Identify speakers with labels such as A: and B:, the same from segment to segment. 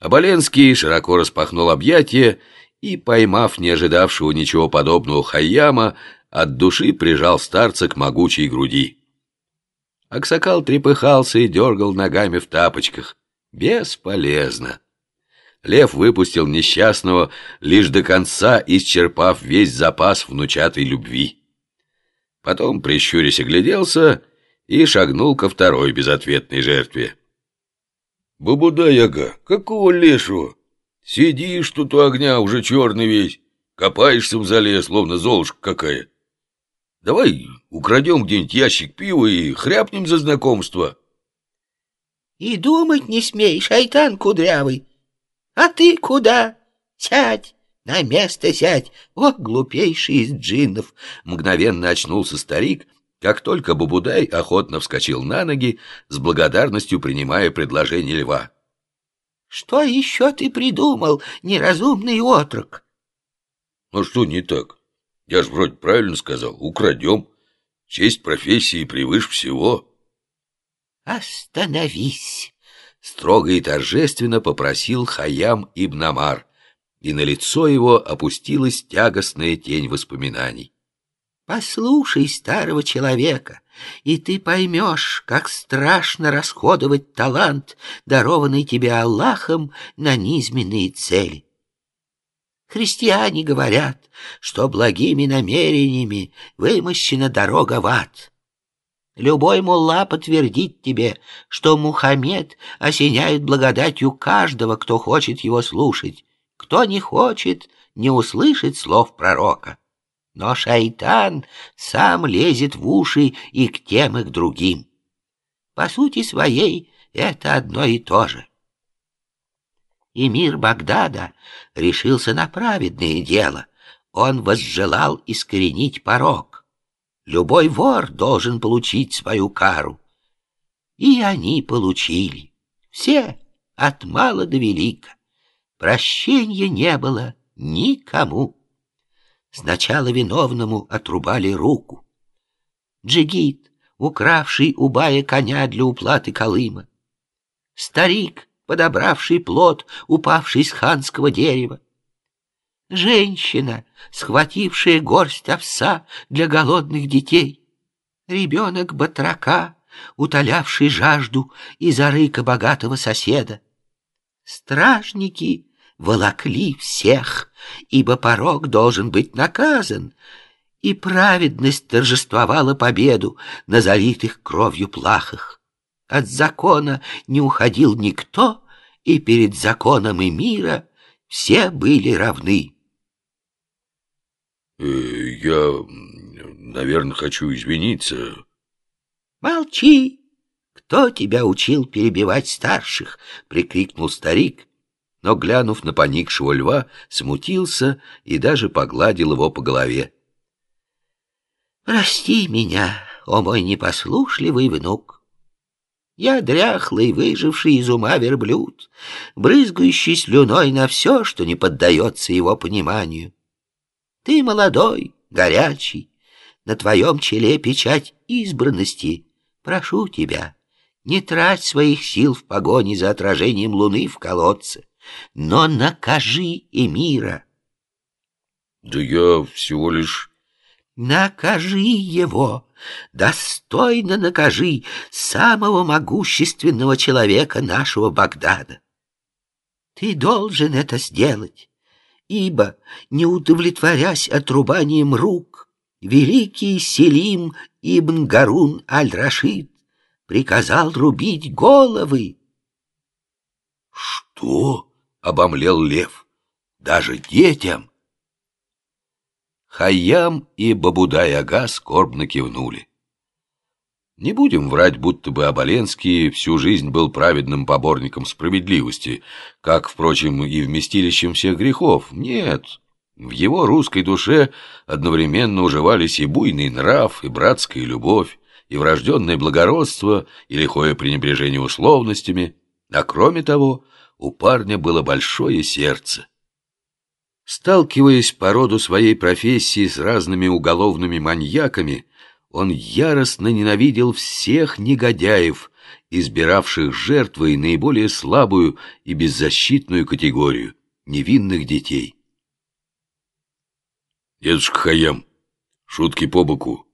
A: Оболенский широко распахнул объятия и, поймав не ожидавшего ничего подобного Хайяма, от души прижал старца к могучей груди. Аксакал трепыхался и дергал ногами в тапочках. Бесполезно. Лев выпустил несчастного, лишь до конца исчерпав весь запас внучатой любви. Потом, прищурясь, огляделся и шагнул ко второй безответной жертве.
B: «Бабуда-яга, какого лешего? Сидишь тут у огня, уже черный весь, копаешься в зале, словно золушка какая. Давай украдем где-нибудь ящик пива и хряпнем за знакомство».
C: «И думать не смей, шайтан кудрявый. А ты куда? Сядь!» «На место сядь! О, глупейший из джиннов!»
A: Мгновенно очнулся старик как только Бабудай охотно вскочил на ноги, с благодарностью принимая предложение льва.
C: «Что еще ты придумал, неразумный отрок?»
B: «Ну что не так? Я ж вроде правильно сказал, украдем. Честь профессии превыше всего».
C: «Остановись!»
A: — строго и торжественно попросил Хаям Ибн Амар, и на лицо его опустилась тягостная тень воспоминаний.
C: Послушай старого человека, и ты поймешь, как страшно расходовать талант, дарованный тебе Аллахом на низменные цели. Христиане говорят, что благими намерениями вымощена дорога в ад. Любой мулла подтвердит тебе, что Мухаммед осеняет благодатью каждого, кто хочет его слушать. Кто не хочет, не услышит слов пророка. Но шайтан сам лезет в уши и к тем, и к другим. По сути своей это одно и то же. Эмир Багдада решился на праведное дело. Он возжелал искоренить порог. Любой вор должен получить свою кару. И они получили. Все, от мала до велика. Прощения не было никому. Сначала виновному отрубали руку. Джигит, укравший у бая коня для уплаты колыма. Старик, подобравший плод, упавший с ханского дерева. Женщина, схватившая горсть овса для голодных детей. Ребенок батрака, утолявший жажду из-за рыка богатого соседа. Стражники, волокли всех, ибо порог должен быть наказан, и праведность торжествовала победу на залитых кровью плахах. От закона не уходил никто, и перед законом и мира все были равны.
B: Э, «Я, наверное, хочу извиниться».
C: «Молчи! Кто тебя учил перебивать старших?» — прикрикнул старик, но, глянув на поникшего льва, смутился и даже погладил его по голове. «Прости меня, о мой непослушливый внук! Я дряхлый, выживший из ума верблюд, брызгающий слюной на все, что не поддается его пониманию. Ты молодой, горячий, на твоем челе печать избранности. Прошу тебя, не трать своих сил в погоне за отражением луны в колодце но накажи Эмира.
B: Да я всего лишь...
C: Накажи его, достойно накажи самого могущественного человека нашего Багдада. Ты должен это сделать, ибо, не удовлетворясь отрубанием рук, великий Селим ибн Гарун аль-Рашид приказал рубить головы.
B: Что?
A: — обомлел лев. «Даже детям!» Хайям и Бабудай-ага скорбно кивнули. Не будем врать, будто бы Оболенский всю жизнь был праведным поборником справедливости, как, впрочем, и вместилищем всех грехов. Нет, в его русской душе одновременно уживались и буйный нрав, и братская любовь, и врожденное благородство, и лихое пренебрежение условностями, а кроме того — у парня было большое сердце. Сталкиваясь по роду своей профессии с разными уголовными маньяками, он яростно ненавидел всех негодяев, избиравших жертвой наиболее слабую и беззащитную категорию — невинных детей.
B: «Дедушка Хаям, шутки по боку.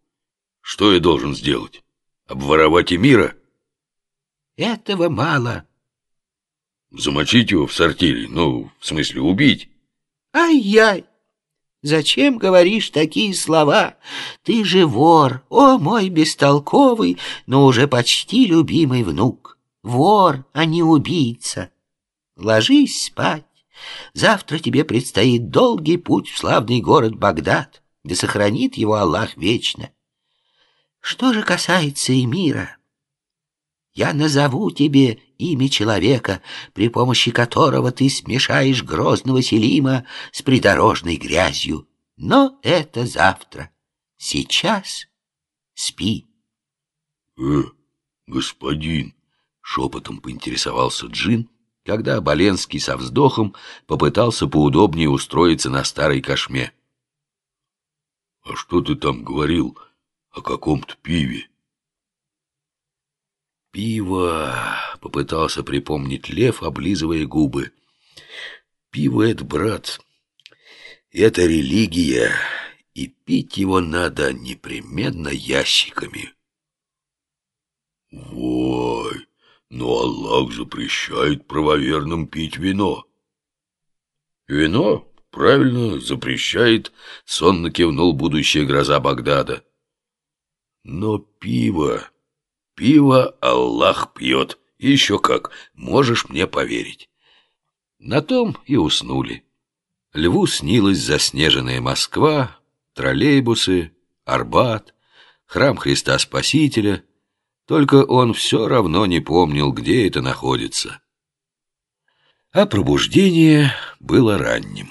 B: Что я должен сделать? Обворовать Эмира?»
C: «Этого мало».
B: «Замочить его в сортире? Ну, в смысле, убить?»
C: «Ай-яй! Зачем говоришь такие слова? Ты же вор, о мой бестолковый, но уже почти любимый внук. Вор, а не убийца. Ложись спать. Завтра тебе предстоит долгий путь в славный город Багдад, где сохранит его Аллах вечно. Что же касается Эмира, я назову тебе имя человека, при помощи которого ты смешаешь грозного Селима с придорожной грязью. Но это завтра. Сейчас спи.
B: — Э, господин, — шепотом поинтересовался Джин, когда Боленский со вздохом попытался поудобнее устроиться на старой кошме. — А что ты там говорил о каком-то пиве?
A: — Пиво, — попытался припомнить Лев, облизывая губы. — Пиво — это, брат, это религия, и пить его надо непременно ящиками.
B: — Вой! Но Аллах запрещает правоверным пить вино.
A: Вино, правильно, запрещает, сонно кивнул будущая гроза Багдада. Но пиво, пиво Аллах пьет, еще как, можешь мне поверить. На том и уснули. Льву снилась заснеженная Москва, троллейбусы, Арбат, храм Христа Спасителя — только он все равно не помнил, где это находится. А пробуждение было ранним.